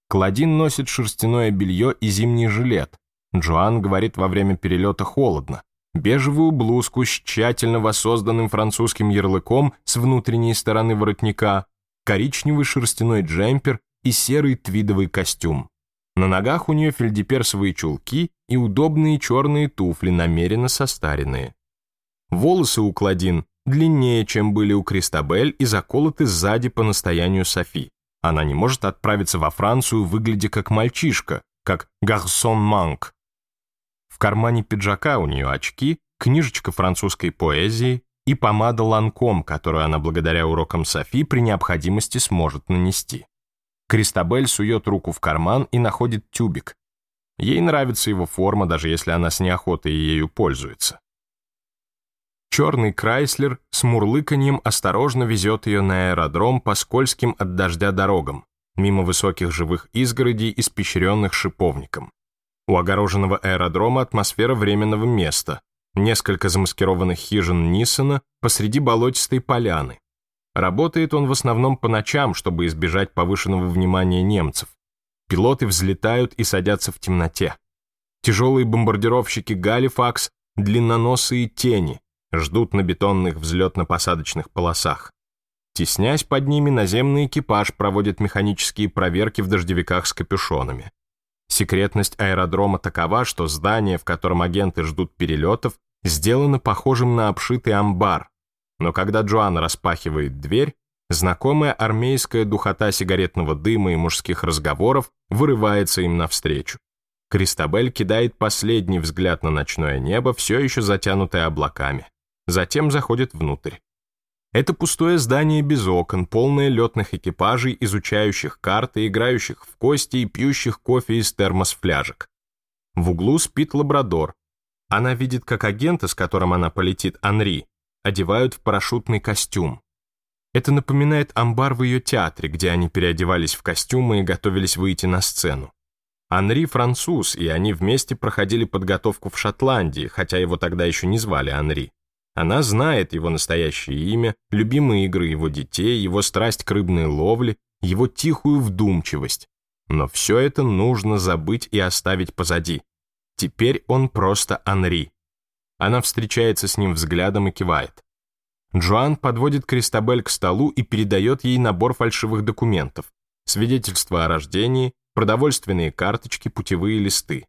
Кладин носит шерстяное белье и зимний жилет. Джоан говорит во время перелета холодно бежевую блузку с тщательно воссозданным французским ярлыком с внутренней стороны воротника, коричневый шерстяной джемпер и серый твидовый костюм. На ногах у нее фельдеперсовые чулки и удобные черные туфли, намеренно состаренные. Волосы у Клодин длиннее, чем были у Кристабель и заколоты сзади по настоянию Софи. Она не может отправиться во Францию, выглядя как мальчишка, как «гарсон манк», кармане пиджака у нее очки, книжечка французской поэзии и помада ланком, которую она благодаря урокам Софи при необходимости сможет нанести. Кристабель сует руку в карман и находит тюбик. Ей нравится его форма, даже если она с неохотой ею пользуется. Черный Крайслер с мурлыканьем осторожно везет ее на аэродром по скользким от дождя дорогам, мимо высоких живых изгородей, испещренных шиповником. У огороженного аэродрома атмосфера временного места, несколько замаскированных хижин Нисона посреди болотистой поляны. Работает он в основном по ночам, чтобы избежать повышенного внимания немцев. Пилоты взлетают и садятся в темноте. Тяжелые бомбардировщики «Галифакс» — длинноносые тени, ждут на бетонных взлетно-посадочных полосах. Теснясь под ними, наземный экипаж проводит механические проверки в дождевиках с капюшонами. Секретность аэродрома такова, что здание, в котором агенты ждут перелетов, сделано похожим на обшитый амбар. Но когда Джоан распахивает дверь, знакомая армейская духота сигаретного дыма и мужских разговоров вырывается им навстречу. Кристабель кидает последний взгляд на ночное небо, все еще затянутое облаками. Затем заходит внутрь. Это пустое здание без окон, полное летных экипажей, изучающих карты, играющих в кости и пьющих кофе из термос-фляжек. В углу спит лабрадор. Она видит, как агента, с которым она полетит, Анри, одевают в парашютный костюм. Это напоминает амбар в ее театре, где они переодевались в костюмы и готовились выйти на сцену. Анри француз, и они вместе проходили подготовку в Шотландии, хотя его тогда еще не звали Анри. Она знает его настоящее имя, любимые игры его детей, его страсть к рыбной ловле, его тихую вдумчивость. Но все это нужно забыть и оставить позади. Теперь он просто Анри. Она встречается с ним взглядом и кивает. Джоан подводит Кристабель к столу и передает ей набор фальшивых документов. Свидетельство о рождении, продовольственные карточки, путевые листы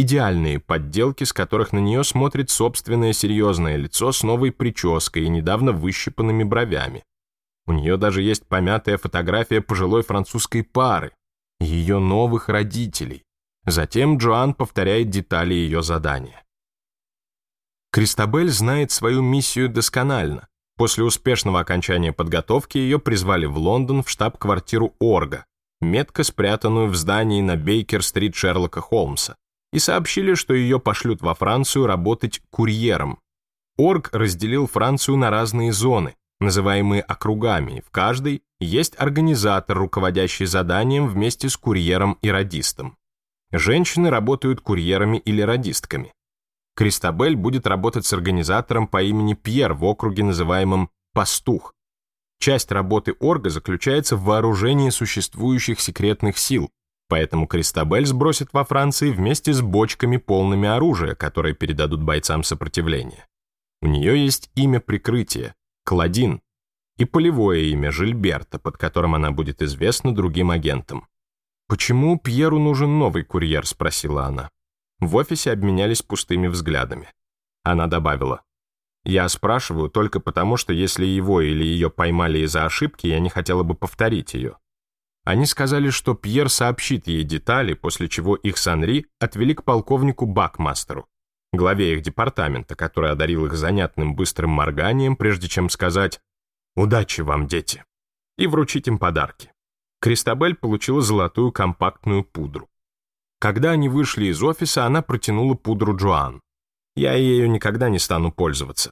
идеальные подделки, с которых на нее смотрит собственное серьезное лицо с новой прической и недавно выщипанными бровями. У нее даже есть помятая фотография пожилой французской пары, ее новых родителей. Затем Джоан повторяет детали ее задания. Кристабель знает свою миссию досконально. После успешного окончания подготовки ее призвали в Лондон в штаб-квартиру Орга, метко спрятанную в здании на Бейкер-стрит Шерлока Холмса и сообщили, что ее пошлют во Францию работать курьером. Орг разделил Францию на разные зоны, называемые округами. В каждой есть организатор, руководящий заданием вместе с курьером и радистом. Женщины работают курьерами или радистками. Кристабель будет работать с организатором по имени Пьер в округе, называемом «Пастух». Часть работы орга заключается в вооружении существующих секретных сил, Поэтому Кристабель сбросит во Франции вместе с бочками, полными оружия, которые передадут бойцам сопротивления. У нее есть имя прикрытия – Кладин, и полевое имя Жильберта, под которым она будет известна другим агентам. «Почему Пьеру нужен новый курьер?» – спросила она. В офисе обменялись пустыми взглядами. Она добавила, «Я спрашиваю только потому, что если его или ее поймали из-за ошибки, я не хотела бы повторить ее. Они сказали, что Пьер сообщит ей детали, после чего их Санри отвели к полковнику Бакмастеру, главе их департамента, который одарил их занятным быстрым морганием, прежде чем сказать «Удачи вам, дети!» и вручить им подарки. Кристабель получила золотую компактную пудру. Когда они вышли из офиса, она протянула пудру Джоан. «Я ею никогда не стану пользоваться».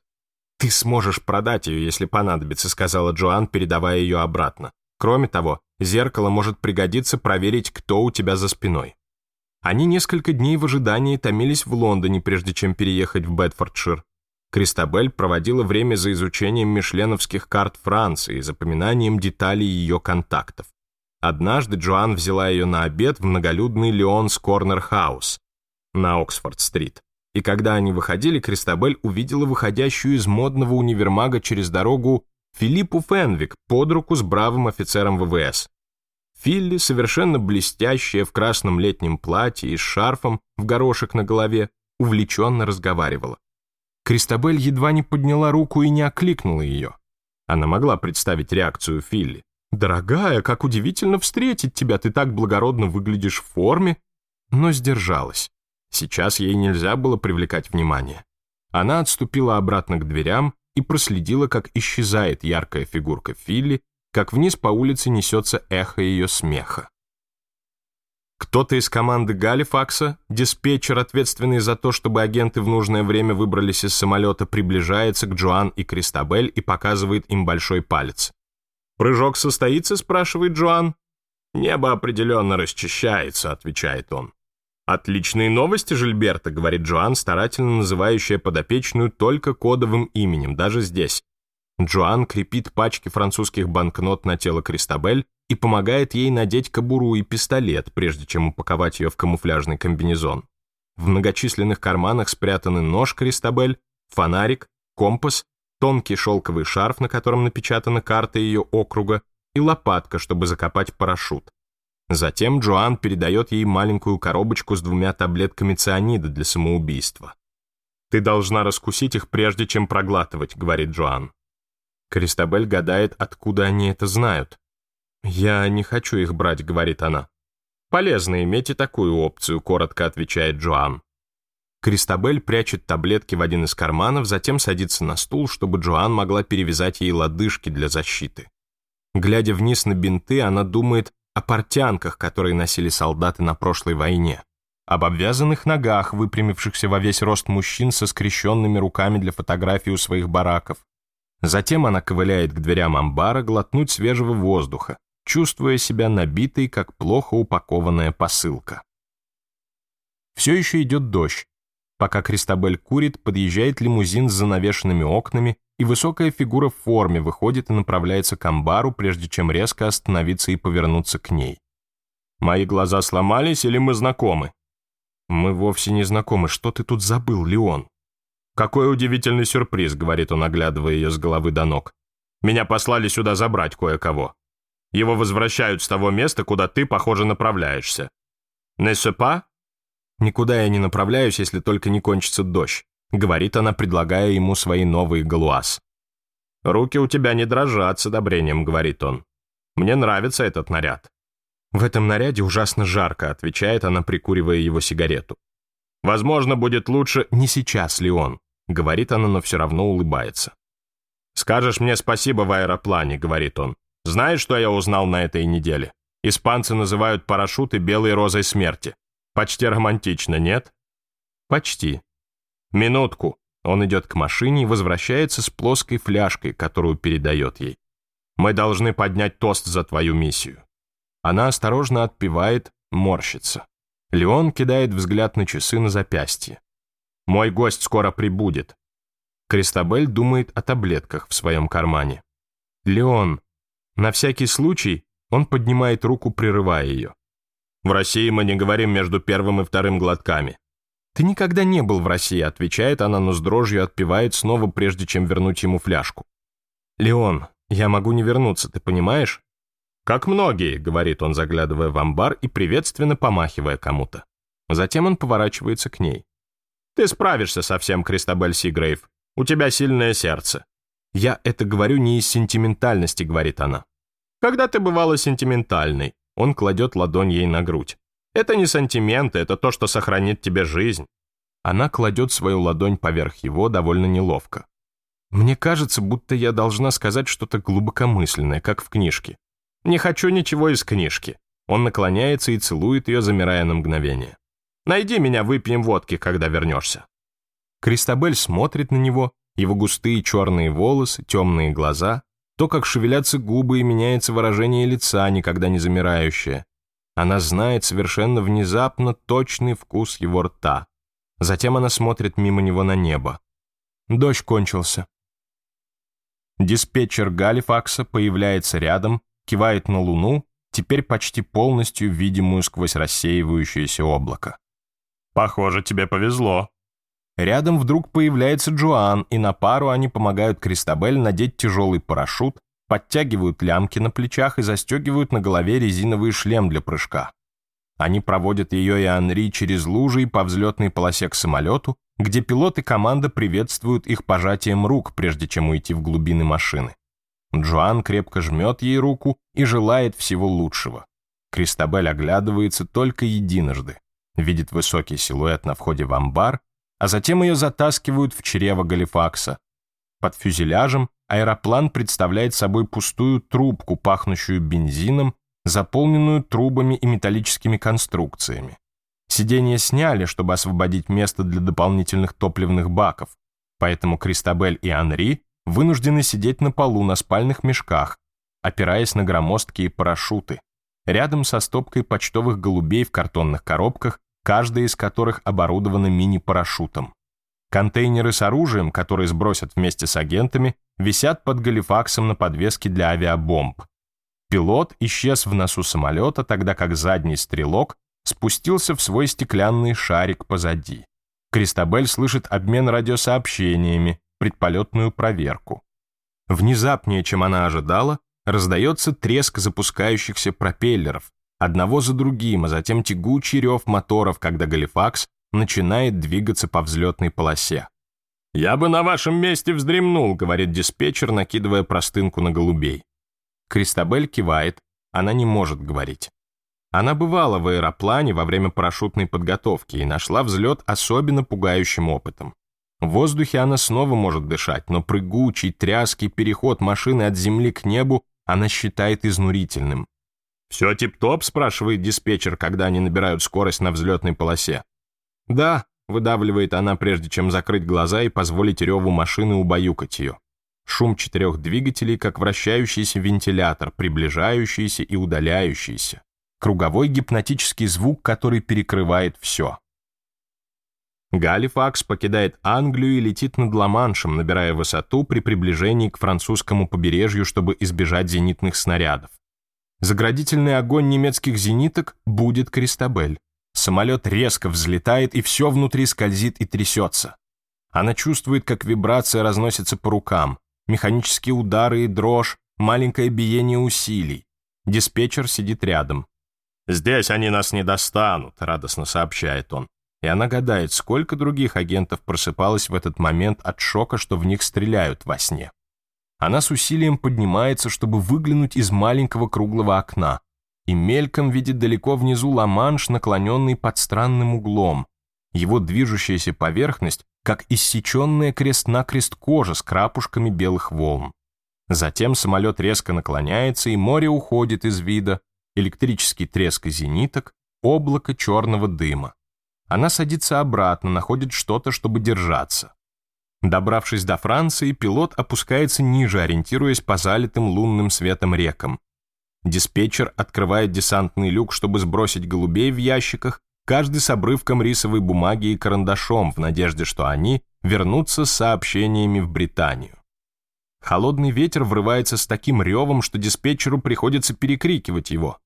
«Ты сможешь продать ее, если понадобится», — сказала Джоан, передавая ее обратно. «Кроме того, Зеркало может пригодиться проверить, кто у тебя за спиной. Они несколько дней в ожидании томились в Лондоне, прежде чем переехать в Бетфордшир. Кристабель проводила время за изучением мишленовских карт Франции и запоминанием деталей ее контактов. Однажды Джоан взяла ее на обед в многолюдный Леонс Корнер Хаус на Оксфорд-стрит. И когда они выходили, Кристабель увидела выходящую из модного универмага через дорогу Филиппу Фенвик под руку с бравым офицером ВВС. Филли, совершенно блестящая в красном летнем платье и с шарфом в горошек на голове, увлеченно разговаривала. Кристабель едва не подняла руку и не окликнула ее. Она могла представить реакцию Филли. «Дорогая, как удивительно встретить тебя, ты так благородно выглядишь в форме!» Но сдержалась. Сейчас ей нельзя было привлекать внимание. Она отступила обратно к дверям, и проследила, как исчезает яркая фигурка Филли, как вниз по улице несется эхо ее смеха. Кто-то из команды Галифакса, диспетчер, ответственный за то, чтобы агенты в нужное время выбрались из самолета, приближается к Джоан и Кристабель и показывает им большой палец. «Прыжок состоится?» — спрашивает Джоан. «Небо определенно расчищается», — отвечает он. «Отличные новости, Жильберта», — говорит Джоан, старательно называющая подопечную только кодовым именем, даже здесь. Джоан крепит пачки французских банкнот на тело Кристабель и помогает ей надеть кобуру и пистолет, прежде чем упаковать ее в камуфляжный комбинезон. В многочисленных карманах спрятаны нож Кристабель, фонарик, компас, тонкий шелковый шарф, на котором напечатана карта ее округа, и лопатка, чтобы закопать парашют. Затем Джоан передает ей маленькую коробочку с двумя таблетками цианида для самоубийства. «Ты должна раскусить их, прежде чем проглатывать», — говорит Джоан. Кристабель гадает, откуда они это знают. «Я не хочу их брать», — говорит она. «Полезно иметь и такую опцию», — коротко отвечает Джоан. Кристабель прячет таблетки в один из карманов, затем садится на стул, чтобы Джоан могла перевязать ей лодыжки для защиты. Глядя вниз на бинты, она думает, о портянках, которые носили солдаты на прошлой войне, об обвязанных ногах, выпрямившихся во весь рост мужчин со скрещенными руками для фотографии у своих бараков. Затем она ковыляет к дверям амбара глотнуть свежего воздуха, чувствуя себя набитой, как плохо упакованная посылка. Все еще идет дождь. Пока Кристабель курит, подъезжает лимузин с занавешенными окнами, и высокая фигура в форме выходит и направляется к амбару, прежде чем резко остановиться и повернуться к ней. «Мои глаза сломались или мы знакомы?» «Мы вовсе не знакомы. Что ты тут забыл, Леон?» «Какой удивительный сюрприз», — говорит он, оглядывая ее с головы до ног. «Меня послали сюда забрать кое-кого. Его возвращают с того места, куда ты, похоже, направляешься. Не сепа?» «Никуда я не направляюсь, если только не кончится дождь. — говорит она, предлагая ему свои новые галуаз. «Руки у тебя не дрожат с одобрением», — говорит он. «Мне нравится этот наряд». «В этом наряде ужасно жарко», — отвечает она, прикуривая его сигарету. «Возможно, будет лучше, не сейчас ли он», — говорит она, но все равно улыбается. «Скажешь мне спасибо в аэроплане», — говорит он. «Знаешь, что я узнал на этой неделе? Испанцы называют парашюты белой розой смерти. Почти романтично, нет?» «Почти», «Минутку!» Он идет к машине и возвращается с плоской фляжкой, которую передает ей. «Мы должны поднять тост за твою миссию». Она осторожно отпивает, морщится. Леон кидает взгляд на часы на запястье. «Мой гость скоро прибудет». Кристабель думает о таблетках в своем кармане. «Леон». На всякий случай он поднимает руку, прерывая ее. «В России мы не говорим между первым и вторым глотками. «Ты никогда не был в России», — отвечает она, но с дрожью отпивает снова, прежде чем вернуть ему фляжку. «Леон, я могу не вернуться, ты понимаешь?» «Как многие», — говорит он, заглядывая в амбар и приветственно помахивая кому-то. Затем он поворачивается к ней. «Ты справишься со всем, Кристабель Сигрейв. У тебя сильное сердце». «Я это говорю не из сентиментальности», — говорит она. «Когда ты бывала сентиментальной?» Он кладет ладонь ей на грудь. Это не сантименты, это то, что сохранит тебе жизнь. Она кладет свою ладонь поверх его довольно неловко. Мне кажется, будто я должна сказать что-то глубокомысленное, как в книжке. Не хочу ничего из книжки. Он наклоняется и целует ее, замирая на мгновение. Найди меня, выпьем водки, когда вернешься. Кристабель смотрит на него, его густые черные волосы, темные глаза, то, как шевелятся губы и меняется выражение лица, никогда не замирающее, она знает совершенно внезапно точный вкус его рта. Затем она смотрит мимо него на небо. Дождь кончился. Диспетчер Галифакса появляется рядом, кивает на луну, теперь почти полностью видимую сквозь рассеивающееся облако. «Похоже, тебе повезло». Рядом вдруг появляется Джоан, и на пару они помогают Кристабель надеть тяжелый парашют, подтягивают лямки на плечах и застегивают на голове резиновый шлем для прыжка. Они проводят ее и Анри через лужи и по взлетной полосе к самолету, где пилот и команда приветствуют их пожатием рук, прежде чем уйти в глубины машины. Джоан крепко жмет ей руку и желает всего лучшего. Кристабель оглядывается только единожды, видит высокий силуэт на входе в амбар, а затем ее затаскивают в чрево Галифакса. Под фюзеляжем Аэроплан представляет собой пустую трубку, пахнущую бензином, заполненную трубами и металлическими конструкциями. Сидения сняли, чтобы освободить место для дополнительных топливных баков, поэтому Кристабель и Анри вынуждены сидеть на полу на спальных мешках, опираясь на громоздкие парашюты, рядом со стопкой почтовых голубей в картонных коробках, каждая из которых оборудована мини-парашютом. Контейнеры с оружием, которые сбросят вместе с агентами, висят под Галифаксом на подвеске для авиабомб. Пилот исчез в носу самолета, тогда как задний стрелок спустился в свой стеклянный шарик позади. Кристабель слышит обмен радиосообщениями, предполетную проверку. Внезапнее, чем она ожидала, раздается треск запускающихся пропеллеров, одного за другим, а затем тягучий рев моторов, когда Галифакс начинает двигаться по взлетной полосе. «Я бы на вашем месте вздремнул», — говорит диспетчер, накидывая простынку на голубей. Кристабель кивает, она не может говорить. Она бывала в аэроплане во время парашютной подготовки и нашла взлет особенно пугающим опытом. В воздухе она снова может дышать, но прыгучий, тряский переход машины от земли к небу она считает изнурительным. «Все тип-топ?» — спрашивает диспетчер, когда они набирают скорость на взлетной полосе. «Да», Выдавливает она, прежде чем закрыть глаза и позволить реву машины убаюкать ее. Шум четырех двигателей, как вращающийся вентилятор, приближающийся и удаляющийся. Круговой гипнотический звук, который перекрывает все. Галифакс покидает Англию и летит над Ла-Маншем, набирая высоту при приближении к французскому побережью, чтобы избежать зенитных снарядов. Заградительный огонь немецких зениток будет Кристабель. Самолет резко взлетает, и все внутри скользит и трясется. Она чувствует, как вибрация разносится по рукам, механические удары и дрожь, маленькое биение усилий. Диспетчер сидит рядом. «Здесь они нас не достанут», — радостно сообщает он. И она гадает, сколько других агентов просыпалось в этот момент от шока, что в них стреляют во сне. Она с усилием поднимается, чтобы выглянуть из маленького круглого окна и мельком видит далеко внизу ламанш, наклоненный под странным углом. Его движущаяся поверхность, как иссеченная крест-накрест кожа с крапушками белых волн. Затем самолет резко наклоняется, и море уходит из вида, электрический треск и зениток, облако черного дыма. Она садится обратно, находит что-то, чтобы держаться. Добравшись до Франции, пилот опускается ниже, ориентируясь по залитым лунным светом рекам. Диспетчер открывает десантный люк, чтобы сбросить голубей в ящиках, каждый с обрывком рисовой бумаги и карандашом в надежде, что они вернутся с сообщениями в Британию. Холодный ветер врывается с таким ревом, что диспетчеру приходится перекрикивать его.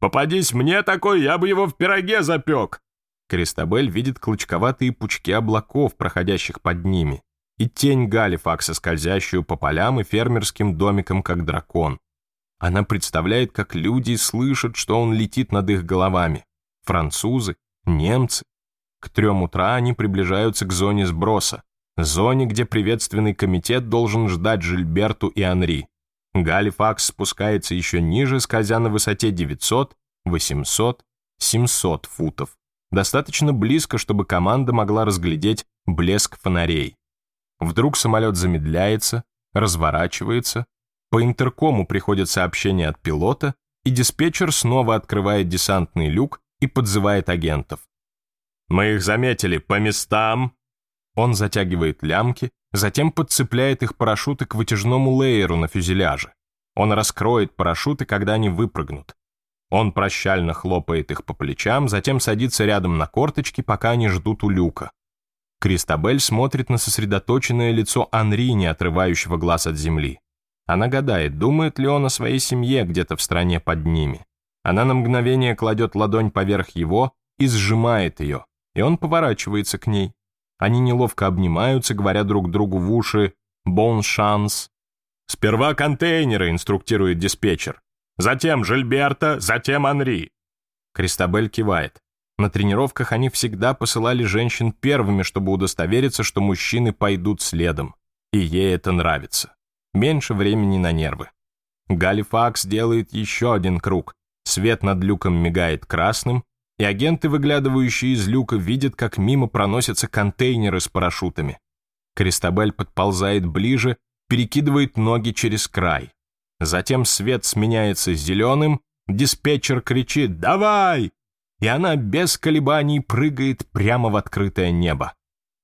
«Попадись мне такой, я бы его в пироге запек!» Кристабель видит клочковатые пучки облаков, проходящих под ними, и тень Галифакса, скользящую по полям и фермерским домикам, как дракон. Она представляет, как люди слышат, что он летит над их головами. Французы, немцы. К трем утра они приближаются к зоне сброса, зоне, где приветственный комитет должен ждать Жильберту и Анри. Галифакс спускается еще ниже, скользя на высоте 900, 800, 700 футов. Достаточно близко, чтобы команда могла разглядеть блеск фонарей. Вдруг самолет замедляется, разворачивается, по интеркому приходит сообщение от пилота, и диспетчер снова открывает десантный люк и подзывает агентов. «Мы их заметили, по местам!» Он затягивает лямки, затем подцепляет их парашюты к вытяжному лейеру на фюзеляже. Он раскроет парашюты, когда они выпрыгнут. Он прощально хлопает их по плечам, затем садится рядом на корточки, пока они ждут у люка. Кристабель смотрит на сосредоточенное лицо Анри, не отрывающего глаз от земли. Она гадает, думает ли он о своей семье где-то в стране под ними. Она на мгновение кладет ладонь поверх его и сжимает ее, и он поворачивается к ней. Они неловко обнимаются, говоря друг другу в уши «бон шанс». «Сперва контейнеры», — инструктирует диспетчер. «Затем Жильберта, затем Анри». Кристабель кивает. На тренировках они всегда посылали женщин первыми, чтобы удостовериться, что мужчины пойдут следом. И ей это нравится меньше времени на нервы. Галифакс делает еще один круг, свет над люком мигает красным, и агенты, выглядывающие из люка, видят, как мимо проносятся контейнеры с парашютами. Кристабель подползает ближе, перекидывает ноги через край. Затем свет сменяется зеленым, диспетчер кричит «Давай!» и она без колебаний прыгает прямо в открытое небо.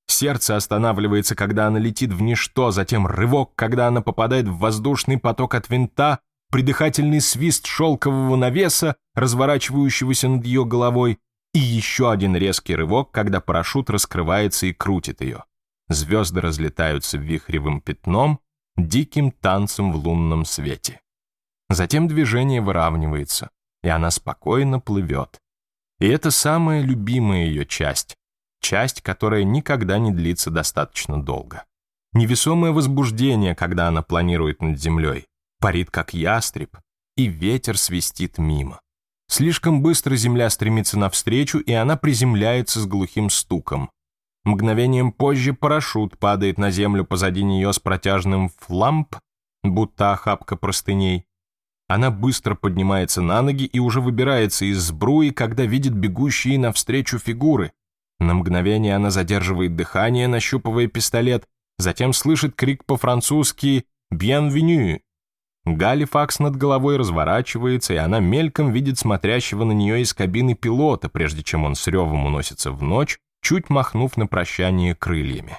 Сердце останавливается, когда она летит в ничто, затем рывок, когда она попадает в воздушный поток от винта, придыхательный свист шелкового навеса, разворачивающегося над ее головой, и еще один резкий рывок, когда парашют раскрывается и крутит ее. Звезды разлетаются вихревым пятном, диким танцем в лунном свете. Затем движение выравнивается, и она спокойно плывет. И это самая любимая ее часть часть, которая никогда не длится достаточно долго. Невесомое возбуждение, когда она планирует над землей, парит как ястреб, и ветер свистит мимо. Слишком быстро земля стремится навстречу, и она приземляется с глухим стуком. Мгновением позже парашют падает на землю позади нее с протяжным фламп, будто охапка простыней. Она быстро поднимается на ноги и уже выбирается из сбруи, когда видит бегущие навстречу фигуры. На мгновение она задерживает дыхание, нащупывая пистолет, затем слышит крик по-французски «Бьенвеню!». Галифакс над головой разворачивается, и она мельком видит смотрящего на нее из кабины пилота, прежде чем он с ревом уносится в ночь, чуть махнув на прощание крыльями.